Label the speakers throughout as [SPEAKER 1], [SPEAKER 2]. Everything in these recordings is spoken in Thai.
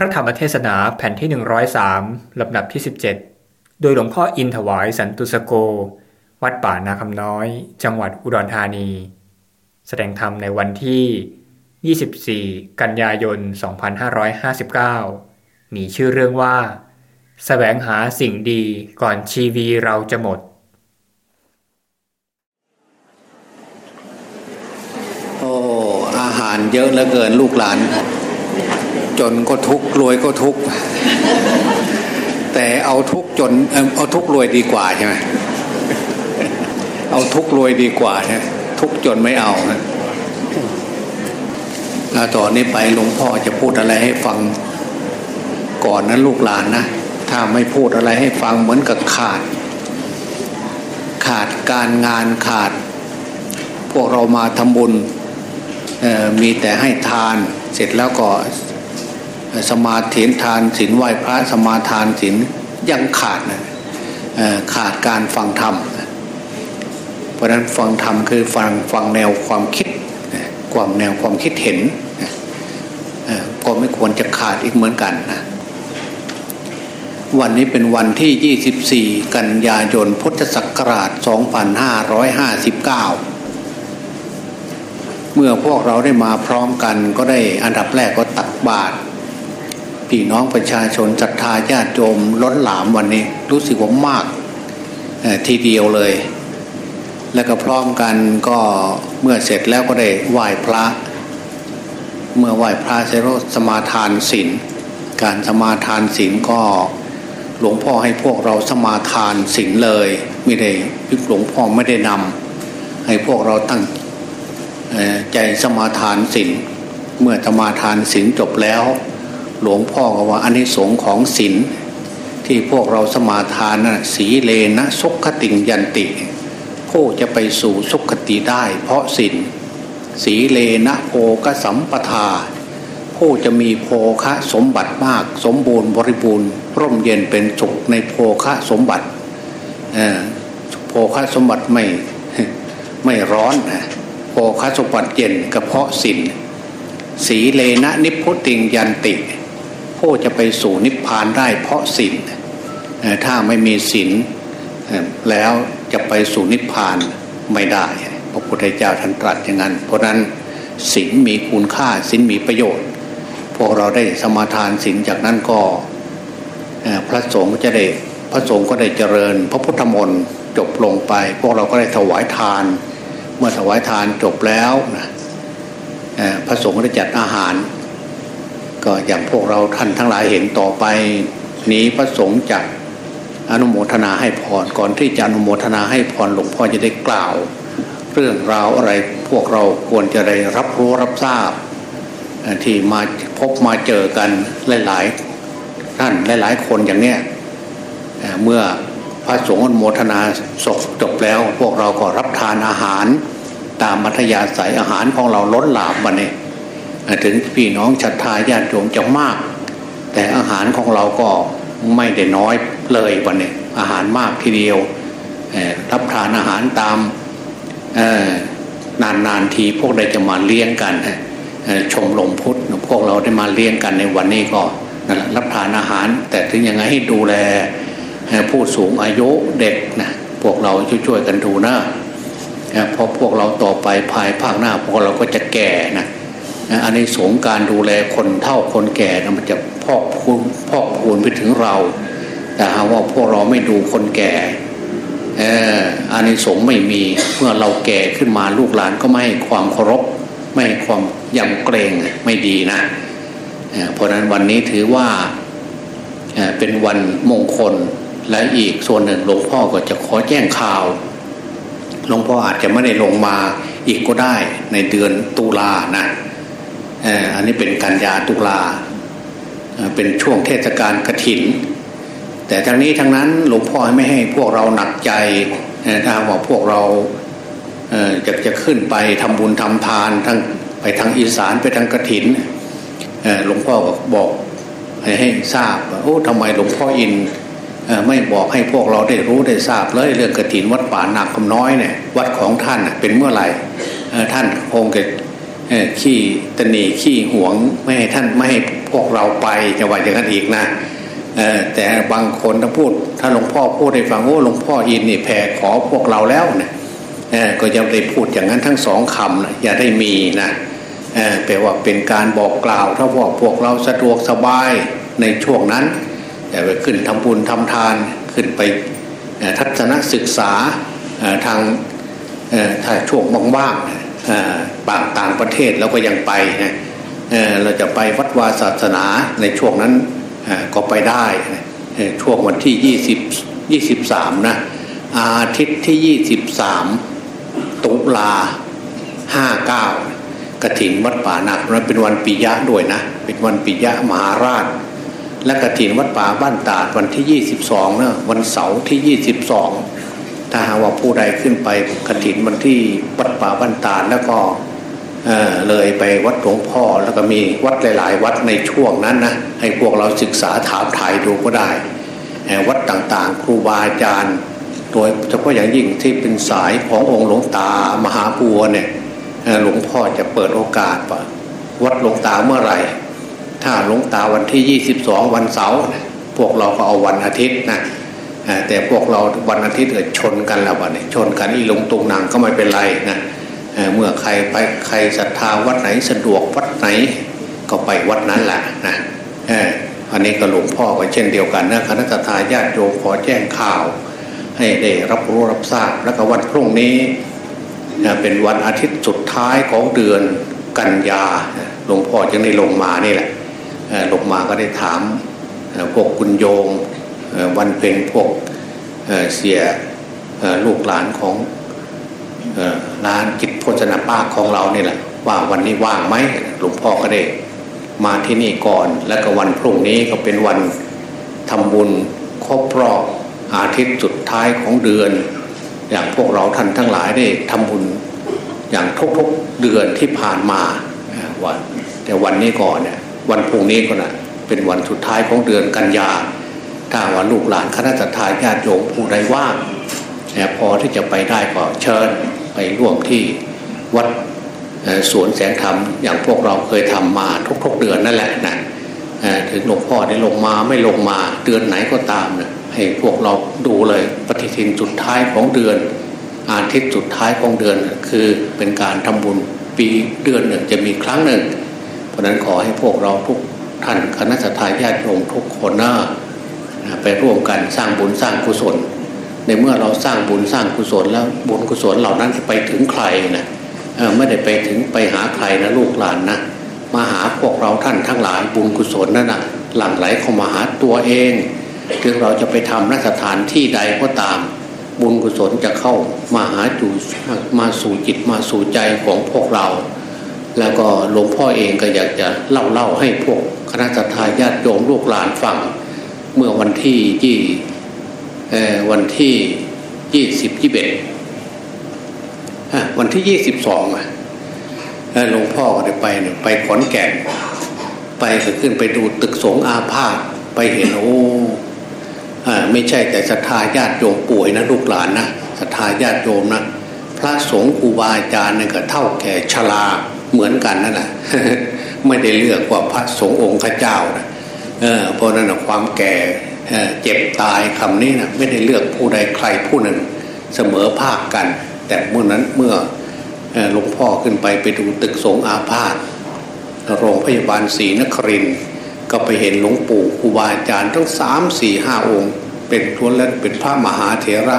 [SPEAKER 1] ระธรรมเทศนาแผ่นที่ 103 ลำดับที่ 17 โดยหลวงพ่ออินถวายสันตุสโก วัดป่านาคำน้อย จังหวัดอุดรธานี แสดงธรรมในวันที่ 24 กันยายน 2559 มีชื่อเรื่องว่าสแสวงหาสิ่งดีก่อนชีวีเราจะหมด
[SPEAKER 2] โอ้อาหารเยอะเหลือเกินลูกหลาน จนก็ทุกรวยก็ทุกแต่เอาทุกจนเอาทุกรวยดีกว่าใช่ไหมเอาทุกรวยดีกว่าใช่ทุกจนไม่เอานะแล้วต่อนนี้ไปหลวงพ่อจะพูดอะไรให้ฟังก่อนนะลูกหลานนะถ้าไม่พูดอะไรให้ฟังเหมือนกับขาด ขาดการงานขาด พวกเรามาทำบุญมีแต่ให้ทานเสร็จแล้วก็ สมาธิทานศีลไหว้พระสมาทานศีลยังขาดนะขาดการฟังธรรม เพราะนั้นฟังธรรมคือฟังฟังแนวความคิดความแนวความคิดเห็นก็ไม่ควรจะขาดอีกเหมือนกันนะวันนี้เป็นวันที่ 24 กันยายนพุทธศักราช 2559 เมื่อพวกเราได้มาพร้อมกันก็ได้อันดับแรกก็ตักบาตร พี่น้องประชาชนศรัทธาญาติโยมล้นหลามวันนี้ รู้สึกว่ามากทีเดียวเลย แล้วก็พร้อมกันก็เมื่อเสร็จแล้วก็ได้ไหว้พระ เมื่อไหว้พระเสร็จแล้วสมาทานศีลการสมาทานศีลก็หลวงพ่อให้พวกเราสมาทานศีลเลยไม่ได้หลวงพ่อไม่ได้นำให้พวกเราตั้งใจสมาทานศีลเมื่อสมาทานศีลจบแล้ว หลวงพ่อก็ว่าอานิสงส์ของศีลที่พวกเราสมาทานนะสีเลนะสุขติงยันติผู้จะไปสู่สุขติได้ เพราะศีลสีเลนะโภกสัมปทา ผู้จะมีโภคะสมบัติมาก สมบูรณ์บริบูรณ์ ร่มเย็นเป็นสุขในโภคะสมบัติอ่อโภคะสมบัติไม่ไม่ร้อนนะโภคะสมบัติเย็นกระเพาะสินสีเลนะนิพพุติงยันติ ผู้จะไปสู่นิพพานได้เพราะสินถ้าไม่มีสินแล้วจะไปสู่นิพพานไม่ได้ พระพุทธเจ้าท่านตรัสอย่างนั้น เพราะนั้นสินมีคุณค่าสินมีประโยชน์ พวกเราได้สมาทานสินจากนั้นก็พระสงฆ์ก็จะได้พระสงฆ์ก็ได้เจริญ พระพุทธมนต์จบลงไป พวกเราก็ได้ถวายทาน เมื่อถวายทานจบแล้วนะพระสงฆ์ก็ได้จัดอาหาร ก็อย่างพวกเราท่านทั้งหลายเห็นต่อไป นี้พระสงฆ์จะอนุโมทนาให้พรก่อนที่จะอนุโมทนาให้พรหลวงพ่อจะได้กล่าว เรื่องราวอะไรพวกเราควรจะได้รับรู้รับทราบ ที่มาพบมาเจอกันหลายๆท่านหลายๆคนอย่างเนี้ยเมื่อพระสงฆ์อนุโมทนาศพจบแล้ว พวกเราก็รับทานอาหาร ตามมัธยาศัยอาหารของเราล้นหลามวันนี้เอ่อ ถึงพี่น้องศรัทธาญาติโยมจะมาก แต่อาหารของเราก็ไม่ได้น้อยเลยวันนี้อาหารมากทีเดียวรับทานอาหารตามเอ่อนานทีพวกใดจะมาเลี้ยงกันชมรมพุทธพวกเราได้มาเลี้ยงกันในวันนี้ก็รับทานอาหาร แต่ถึงยังไงให้ดูแลผู้สูงอายุเด็กนะพวกเราช่วยๆกันดูนะเพราะพวกเราต่อไปภายภาคหน้าพวกเราก็จะแก่นะ อันนี้สงการดูแลคนเท่าคนแก่มันจะพอกพูนพอกพูนไปถึงเรา แต่หาว่าพวกเราไม่ดูคนแก่อออานิสงไม่มีเมื่อเราแก่ขึ้นมาลูกหลานก็ไม่ให้ความเคารพไม่ให้ความยำเกรงไม่ดีนะเพราะนั้นวันนี้ถือว่าเป็นวันมงคลและอีกส่วนหนึ่งหลวงพ่อก็จะขอแจ้งข่าวหลวงพ่ออาจจะไม่ได้ลงมาอีกก็ได้ในเดือนตุลานะ อ่ออันนี้เป็นกันยาตุลาเป็นช่วงเทศกาลกระถิน แต่ทั้งนี้ทั้งนั้นหลวงพ่อไม่ให้พวกเราหนักใจถ้าว่าพวกเราจะจะขึ้นไปทำบุญทำทานทั้งไปทางอีสานไปทางกระถินหลวงพ่อก็บอกให้ให้ทราบว่าโอ้ทำไมหลวงพ่ออินไม่บอกให้พวกเราได้รู้ได้ทราบเลยเรื่องกระถินวัดป่านาคำน้อยเนี่ยวัดของท่านเป็นเมื่อไหร่ท่านคงจะ ขี้ตนีขี้หวงไม่ให้ท่านไม่ให้พวกเราไปจะว่าอย่างนั้นอีกนะแต่บางคนถ้าพูด ถ้าหลวงพ่อพูดให้ฟังโอ้หลวงพ่ออินนี่แผ่ขอพวกเราแล้วนะก็ยังได้พูดอย่างนั้นทั้งสองคำนะอย่าได้มีนะแปลว่าเป็นการบอกกล่าว ถ้าว่าพวกเราสะดวกสบายในช่วงนั้นอย่าไปขึ้นทำบุญทำทานขึ้นไปทัศนศึกษาทางถ้าช่วงว่างๆ บางต่างประเทศเราก็ยังไปนะเราจะไปวัดวาศาสนาในช่วงนั้นก็ไปได้ช่วงวันที่ยี่สิบยี่สิบสามนะ อาทิตย์ที่ยี่สิบสามตุลาห้าเก้ากระถินวัดป่านักนั้นเป็นวันปิยะด้วยนะ เป็นวันปิยะมหาราช และกระถินวัดป่าบ้านตาดวันที่ยี่สิบสองนะวันเสาร์ที่ยี่สิบสอง ถ้าหากว่าผู้ใดขึ้นไปกระถินวันที่วัดป่าบ้านตาดแล้วก็เเลยไปวัดหลวงพ่อแล้วก็มีวัดหลาย ๆ วัดในช่วงนั้นนะให้พวกเราศึกษาถามถ่ายดูก็ได้ วัดต่างๆ ครูบาอาจารย์โดยเฉพาะอย่างยิ่งที่เป็นสายขององค์หลวงตามหาบัวเนี่ยหลวงพ่อจะเปิดโอกาสว่าวัดหลวงตาเมื่อไหร่ ถ้าหลวงตาวันที่ 22 วันเสาร์พวกเราก็เอาวันอาทิตย์นะ แต่พวกเราวันอาทิตย์เกิดชนกันแล้ววันนี้ชนกันอีลงตรงนางก็ไม่เป็นไรนะเมื่อใครไปใครศรัทธาวัดไหนสะดวกวัดไหนก็ไปวัดนั้นแหละนะอันนี้ก็หลวงพ่อก็เช่นเดียวกันนะคณะทาญาติโยมขอแจ้งข่าว ให้ได้รับรู้รับทราบแล้วก็วันพรุ่งนี้เป็นวันอาทิตย์สุดท้ายของเดือนกันยาหลวงพ่อจึงได้ลงมานี่แหละลงมาก็ได้ถามพวกคุณโยม วันเป็นพวกเสียลูกหลานของร้านจิตโภชนาป้าของเราเนี่ยแหละว่าวันนี้ว่างไหมหลวงพ่อก็ได้มาที่นี่ก่อน แล้วก็วันพรุ่งนี้ก็เป็นวันทำบุญครบรอบอาทิตย์สุดท้ายของเดือน อย่างพวกเราท่านทั้งหลายได้ทำบุญอย่างทุกๆเดือนที่ผ่านมาวันแต่วันนี้ก่อนเนี่ยวันพรุ่งนี้ก็นะเป็นวันสุดท้ายของเดือนกันยา ถ้าว่าลูกหลานคณะทาญาติโยมผู้ใดว่างพอที่จะไปได้ก็เชิญไปร่วมที่วัดสวนแสงธรรมอย่างพวกเราเคยทำมาทุกๆเดือนนั่นแหละนะถึงหลวงพ่อได้ลงมาไม่ลงมาเดือนไหนก็ตามนะให้พวกเราดูเลยปฏิทินสุดท้ายของเดือน อาทิตย์สุดท้ายของเดือนคือเป็นการทำบุญปีเดือนหนึ่งจะมีครั้งหนึ่ง เพราะนั้นขอให้พวกเราทุกท่านคณะสัตยาญาติโยมทุกคนนะ ไปร่วมกันสร้างบุญสร้างกุศล ในเมื่อเราสร้างบุญสร้างกุศลแล้วบุญกุศลเหล่านั้นจะไปถึงใครนะไม่ได้ไปถึงไปหาใครนะลูกหลานนะมาหาพวกเราท่านทั้งหลายบุญกุศลนั่นนะหลั่งไหลเข้ามาหาตัวเองถึงเราจะไปทำนสถานที่ใดก็ตาม บุญกุศลจะเข้ามาหาจูมาสู่จิตมาสู่ใจของพวกเรา แล้วก็หลวงพ่อเองก็อยากจะเล่าเล่าให้พวกคณะทาญาติโยมลูกหลานฟัง เมื่อวันที่ยี่วันที่ยี่สิบยี่เบ็ดวันที่ยี่สิบสองหลวงพ่อก็ได้ไปไปขอนแก่นไปขึ้นไปดูตึกสงอาพาธไปเห็นโอ้ไม่ใช่แต่ศรัทธาญาติโยมป่วยนะลูกหลานนะศรัทธาญาติโยมนะพระสงฆ์ครูบาอาจารย์เนี่ยก็เท่าแก่ชราเหมือนกันนั่นแหละไม่ได้เลือกว่าพระสงฆ์องค์ข้าเจ้านะ เเพราะนั้นความแก่เจ็บตายคำนี้นะไม่ได้เลือกผู้ใดใครผู้หนึ่งเสมอภาคกัน แต่เมื่อนั้นเมื่อหลวงพ่อขึ้นไปไปดูตึกสงอาพาธโรงพยาบาลศรีนครินก็ไปเห็นหลวงปู่ครูบาอาจารย์ทั้งสามสี่ห้าองค์ เป็นทวนและเป็นพระมหาเถระ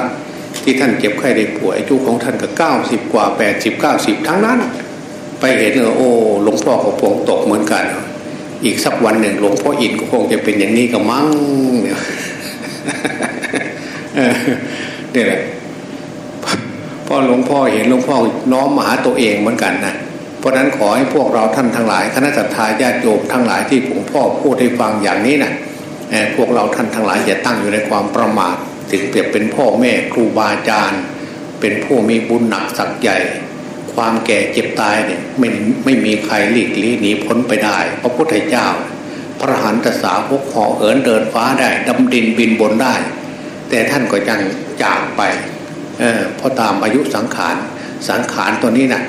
[SPEAKER 2] ที่ท่านเจ็บไข้ได้ป่วยอายุของท่านก็เก้าสิบกว่าแปดสิบเก้าสิบทั้งนั้น ไปเห็นเออโอ้หลวงพ่อก็พงตกเหมือนกัน อีกสักวันหนึ่งหลวงพ่ออินก็คงจะเป็นอย่างนี้ก็มั้งเนี่ยนี่แหละพ่อหลวงพ่อเห็นหลวงพ่อน้อมมาหาตัวเองเหมือนกันนะเพราะนั้นขอให้พวกเราท่านทั้งหลายคณะสัตยาญาติโยมทั้งหลายที่หลวงพ่อพูดให้ฟังอย่างนี้นะพวกเราท่านทั้งหลายอย่าตั้งอยู่ในความประมาทถึงเปรียบเป็นพ่อแม่ครูบาอาจารย์ เป็นผู้มีบุญหนักสักใหญ่ ความแก่เจ็บตายเนี่ยไม่ไม่มีใครหลีกลี่หนีพ้นไปได้ พระพุทธเจ้า พระหันตสาวกหอเหินเดินฟ้าได้ดำดินบินบนได้ แต่ท่านก็ยังจากไปเออพอตามอายุสังขารสังขารตัวนี้นะ่ะ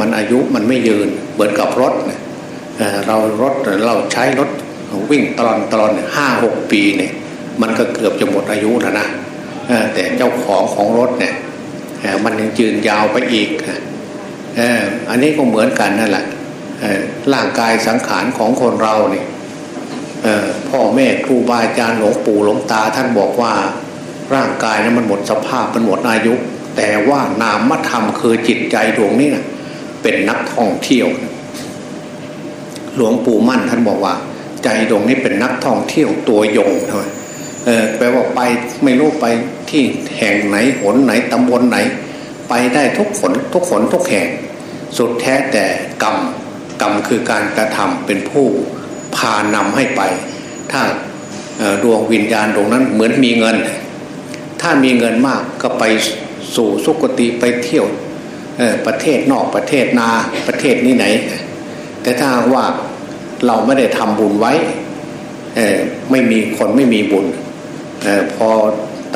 [SPEAKER 2] มันอายุมันไม่ยืนเหมือนกับรถเรารถเราใช้รถวิ่งตลอดตลอดห้าหกปีเนี่ยมันก็เกือบจะหมดอายุแล้วนะแต่เจ้าของของรถเนี่ย มันยังยืนยาวไปอีกอันนี้ก็เหมือนกันนั่นแหละร่างกายสังขารของคนเราเนี่ยพ่อแม่ครูบาอาจารย์หลวงปู่หลวงตาท่านบอกว่าร่างกายนั้นมันหมดสภาพมันหมดอายุ แต่ว่านามธรรมคือจิตใจดวงนี้นะเป็นนักท่องเที่ยว หลวงปู่มั่นท่านบอกว่า ใจดวงนี้เป็นนักท่องเที่ยวตัวยงใช่ไหมเออแปลว่าไปไม่รู้ไป ที่แห่งไหนหนไหนตำบลไหน ไปได้ทุกขนทุกขนทุกแห่ง สุดแท้แต่กรรมกรรมคือการกระทำเป็นผู้พานำให้ไป ถ้าดวงวิญญาณตรงนั้นเหมือนมีเงิน ถ้ามีเงินมากก็ไปสู่สุคติไปเที่ยวประเทศนอกประเทศนาประเทศนี้ไหน แต่ถ้าว่าเราไม่ได้ทำบุญไว้ไม่มีคนไม่มีบุญอพอ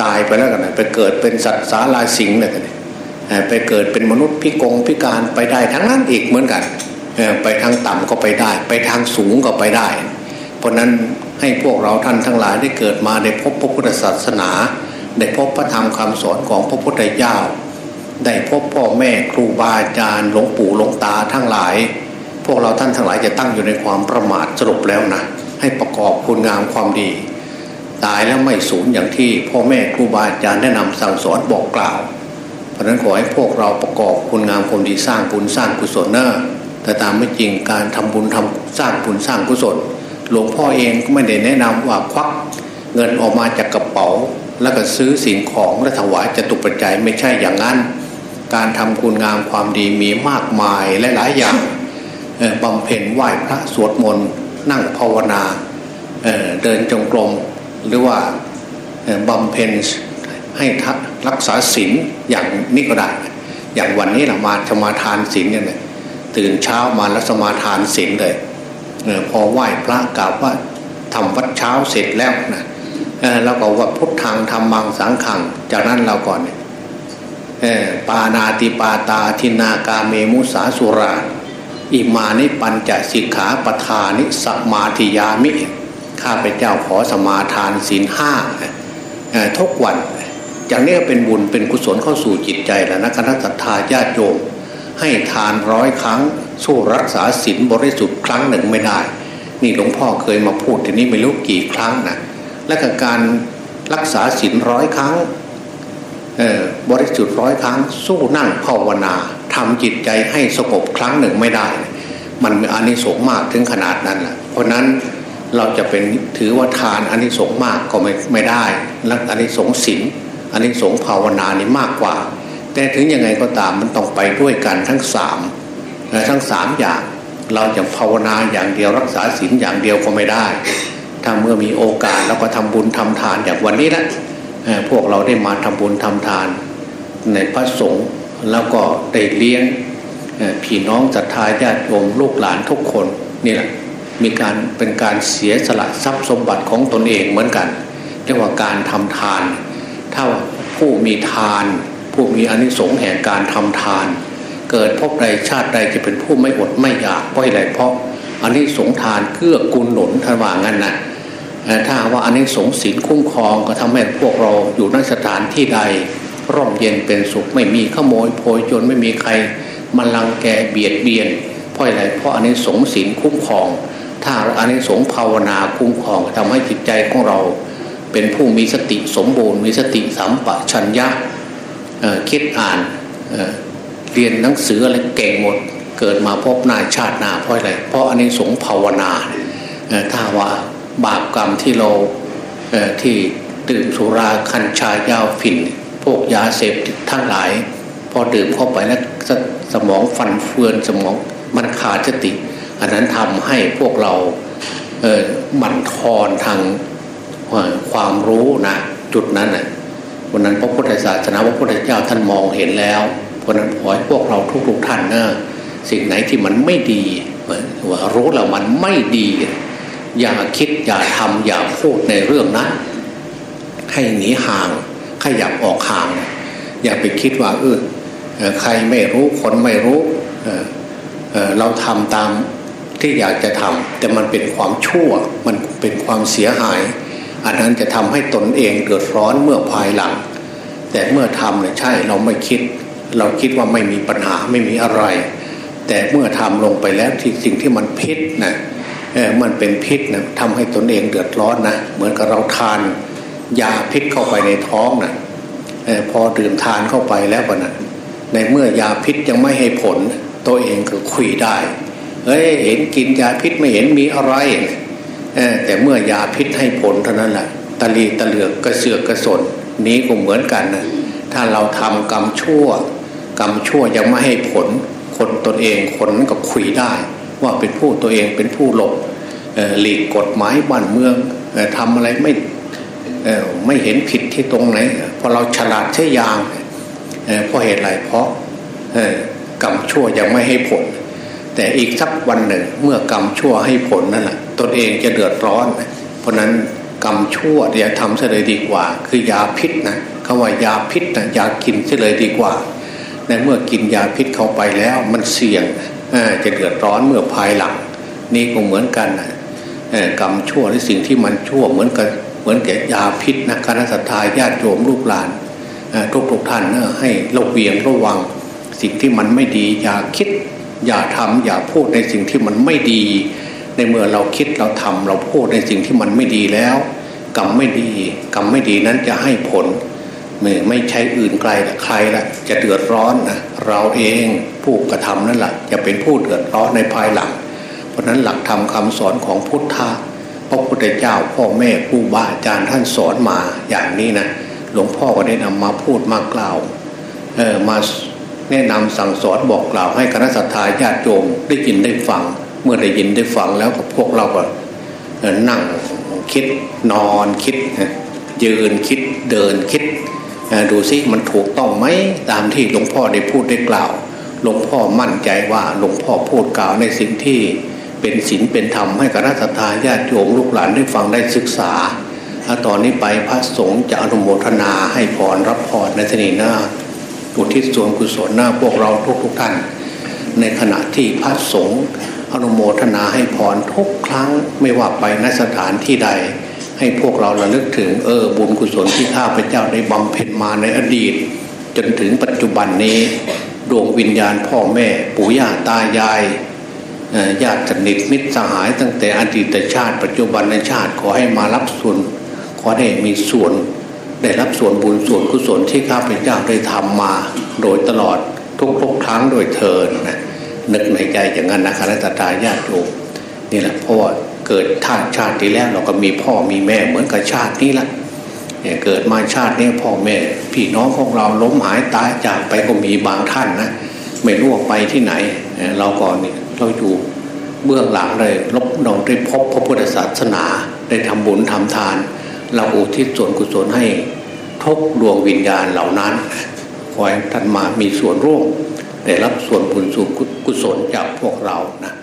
[SPEAKER 2] ตายไปแล้วกันไปเกิดเป็นสัตว์สาราสิงห์เลยกันไปเกิดเป็นมนุษย์พิกงพิการไปได้ทั้งนั้นอีกเหมือนกันไปทางต่ำก็ไปได้ ไปทางสูงก็ไปได้ เพราะนั้นให้พวกเราท่านทั้งหลายได้เกิดมาได้พบพระพุทธศาสนา ได้พบพระธรรมคำสอนของพระพุทธเจ้า ได้พบพ่อแม่ครูบาอาจารย์หลวงปู่หลวงตาทั้งหลาย พวกเราท่านทั้งหลายจะตั้งอยู่ในความประมาทสรุปแล้วนะให้ประกอบคุณงามความดี ตายแล้วไม่สูญอย่างที่พ่อแม่ครูบาอาจารย์แนะนำสั่งสอนบอกกล่าว เพราะนั้นขอให้พวกเราประกอบคุณงามความดีสร้างบุญสร้างกุศลเนอะแต่ตามไม่จริงการทำบุญทำสร้างบุญสร้างกุศล หลวงพ่อเองก็ไม่ได้แนะนำว่าควักเงินออกมาจากกระเป๋า แล้วก็ซื้อสิ่งของและถวายจะตุปัจจัยไม่ใช่อย่างนั้น การทำคุณงามความดีมีมากมายและหลายอย่างบำเพ็ญไหว้พระสวดมนต์นั่งภาวนาเเดินจงกรม หรือว่าบำเพ็ญให้รักษาศีลอย่างนี้ก็ได้ อย่างวันนี้เรามาสมาทานศีลเนี่ยตื่นเช้ามาแล้วสมาทานศีลเลยพอไหว้พระกราบว่าทำวัดเช้าเสร็จแล้วนะแล้วก็ว่าพุทธังธรรมังสังขัง จากนั้นเราก่อนเนี่ยปานาติปาตาทินากาเมมุสาสุราอิมานิปัญจสิกขาปทานิสมาธิยามิ ข้าพเจ้าขอสมาทานศีลห้าทุกวันจากนี้เป็นบุญเป็นกุศลเข้าสู่จิตใจแล้วนะคณะสัตยาญาติโยมให้ทานร้อยครั้ง สู้รักษาศีลบริสุทธิ์ครั้งหนึ่งไม่ได้ นี่หลวงพ่อเคยมาพูดทีนี้ไม่รู้กี่ครั้งนะและกการรักษาศีลร้อยครั้งบริสุทธิ์ร้อยครั้ง สู้นั่งภาวนาทำจิตใจให้สงบครั้งหนึ่งไม่ได้ มันมีอานิสงส์มากถึงขนาดนั้นแหละเพราะนั้น เราจะเป็นถือว่าทานอานิสงส์มากก็ไม่ไม่ได้ และอานิสงส์ศีลอานิสงส์ภาวนานี่มากกว่า แต่ถึงยังไงก็ตามมันต้องไปด้วยกันทั้งสามทั้งสามอย่างเราจะภาวนาอย่างเดียวรักษาศีลอย่างเดียวก็ไม่ได้ถ้าเมื่อมีโอกาสเราก็ทำบุญทำทานอย่างวันนี้นะพวกเราได้มาทำบุญทำทาน ในพระสงฆ์แล้วก็ได้เลี้ยงพี่น้องศรัทธาญาติโยมลูกหลานทุกคนนี่แหละ มีการเป็นการเสียสละทรัพย์สมบัติของตนเองเหมือนกันเรียกว่าการทำทาน ถ้าผู้มีทาน ผู้มีอนิสงส์แห่งการทำทาน เกิดพบใดชาติใดจะเป็นผู้ไม่อดไม่อยากเพราะอะไรเพราะอันนี้สงทานเกื้อกูลหนุนท่านว่างั้นนะถ้าว่าอันนี้สงศีลคุ้มครองก็ทำให้พวกเราอยู่ในสถานที่ใด ร่มเย็นเป็นสุขไม่มีขโมยโพยจนไม่มีใครมาลังแกเบียดเบียนเพราะอะไรเพราะอันนี้สงศีลคุ้มครอง ถ้าอันนี้สงภาวนาคุ้มครองทำให้จิตใจของเรา เป็นผู้มีสติสมบูรณ์ มีสติสัมปชัญญะคิดอ่านเเรียนหนังสืออะไรเก่งหมด เกิดมาพบหน้าชาติหน้าเพราะอะไรเพราะอันนี้สงภาวนาถ้าว่าบาปกรรมที่เราที่ดื่มสุราคัญชายาวฝิ่น พวกยาเสพติดทั้งหลาย พอดื่มเข้าไปแล้วสมองฟันเฟือนสมองมันขาดสติ อันนั้นทำให้พวกเราเออบั่นทอนทางความรู้นะจุดนั้นนะ่ะวันนั้นพระพุทธศาสนาพระพุทธเจ้าท่านมองเห็นแล้ว เพราะนั้นขอให้พวกเราทุกๆท่านนะสิ่งไหนที่มันไม่ดีว่ารู้แล้วมันไม่ดี อย่าคิดอย่าทำอย่าพูดในเรื่องนั้นให้หนีห่างขยับออกห่าง อย่าไปคิดว่าเออใครไม่รู้คนไม่รู้เราทำตาม ที่อยากจะทำแต่มันเป็นความชั่วมันเป็นความเสียหาย อันนั้นจะทำให้ตนเองเดือดร้อนเมื่อภายหลัง แต่เมื่อทำเนี่ยใช่เราไม่คิด เราคิดว่าไม่มีปัญหาไม่มีอะไร แต่เมื่อทำลงไปแล้วที่สิ่งที่มันพิษนะเออมันเป็นพิษนะทำให้ตนเองเดือดร้อนนะเหมือนกับเราทานยาพิษเข้าไปในท้องนะออพอดื่มทานเข้าไปแล้วนะในเมื่อยาพิษยังไม่ให้ผล ตัวเองก็คุยได้ เฮ้ยเห็นกินยาพิษไม่เห็นมีอะไรแต่เมื่อยาพิษให้ผลเท่านั้นแหละตะลีตะเหลือกกระเสือกกระสนนี้ก็เหมือนกันนะถ้าเราทำกรรมชั่ว กรรมชั่วยังไม่ให้ผล คนตนเองคนนั้นก็คุยได้ ว่าเป็นผู้ตัวเองเป็นผู้หลบหลีกกฎหมายบ้านเมืองทำอะไรไม่ไม่เห็นผิดที่ตรงไหนพอเราฉลาดใช้ยางเพราะเหตุไรเพราะกรรมชั่วยังไม่ให้ผล แต่อีกสักวันหนึ่งเมื่อกรรมชั่วให้ผลนั่นแหละตนเองจะเดือดร้อน เพราะนั้นกรรมชั่วอย่าทำเสียเลยดีกว่า คือยาพิษนะคำว่ายาพิษนะยากินเสียเลยดีกว่าในเมื่อกินยาพิษเข้าไปแล้วมันเสี่ยงจะเดือดร้อนเมื่อภายหลัง นี่ก็เหมือนกันนะกรรมชั่วหรือสิ่งที่มันชั่วเหมือนกันเหมือนแก่ยาพิษนะคณะสัตยาญาติโยมลูกหลานทุกทุกท่านนะให้ราเวียงระวัง สิ่งที่มันไม่ดีอย่าคิด อย่าทำอย่าพูดในสิ่งที่มันไม่ดี ในเมื่อเราคิดเราทำเราพูดในสิ่งที่มันไม่ดีแล้วกรรมไม่ดีกรรมไม่ดีนั้นจะให้ผลไม่ไม่ใช่อื่นไกลใครละจะเดือดร้อนนะเราเองผู้กระทำนั่นแหละจะเป็นผู้เดือดร้อนในภายหลัง เพราะนั้นหลักธรรมคาสอนของพุทธะพระพุทธเจ้าพ่อแม่ผู้บาอาจารย์ท่านสอนมาอย่างนี้นะหลวงพ่อก็ได้นำมาพูดมากล่าวเออมา แนะนำสั่งสอนบอกกล่าวให้คณะสัตยาญาติโยมได้ยินได้ฟัง เมื่อได้ยินได้ฟังแล้วกับพวกเราก็นั่งคิดนอนคิด ยืนคิดเดินคิด ดูซิมันถูกต้องไหมตามที่หลวงพ่อได้พูดได้กล่าวหลวงพ่อมั่นใจว่าหลวงพ่อพูดกล่าวในสิ่งที่เป็นศีลเป็นธรรมให้คณะสัตยาญาติโยมลูกหลานได้ฟังได้ศึกษาตอนนี้ไปพระสงฆ์จะอนุโมทนาให้พรรับพรในทนีหน้า อุทิศส่วนกุศลหน้าพวกเราทุกทุกท่าน ในขณะที่พระสงฆ์อนุโมทนาให้พรทุกครั้งไม่ว่าไปนสถานที่ใด ให้พวกเราระลึกถึงเออบุญกุศลที่ข้าพเจ้าได้บำเพ็ญมาในอดีต จนถึงปัจจุบันนี้ดวงวิญญาณพ่อแม่ปู่ย่าตายายญาติสนิทมิตรสหายตั้งแต่อดีตชาติ ปัจจุบันในชาติขอให้มารับส่วนขอให้มีส่วน ได้รับส่วนบุญส่วนกุศลที่ข้าพเจ้าได้ทำมา โดยตลอดทุกๆครั้งโดยเทินนะนึกในใจอย่างนั้นนะคณะตาญาติโยมนี่แหละเพราะว่าเกิดท่าชาติที่แล้วเราก็มีพ่อมีแม่เหมือนกับชาตินี้ละเนี่ยเกิดมาชาตินี้พ่อแม่ พี่น้องของเราล้มหายตายจากไปก็มีบางท่านนะไม่รู้ว่าไปที่ไหน เราก่อนนี่เราอยู่เบื้องหลังเลยลบเราได้พบพระพุทธศาสนาได้ทำบุญทำทาน เราอุทิศส่วนกุศลให้ทุกดวงวิญญาณเหล่านั้นขอให้ท่านมามีส่วนร่วมได้รับส่วนบุญส่วนกุศลจากพวกเรานะ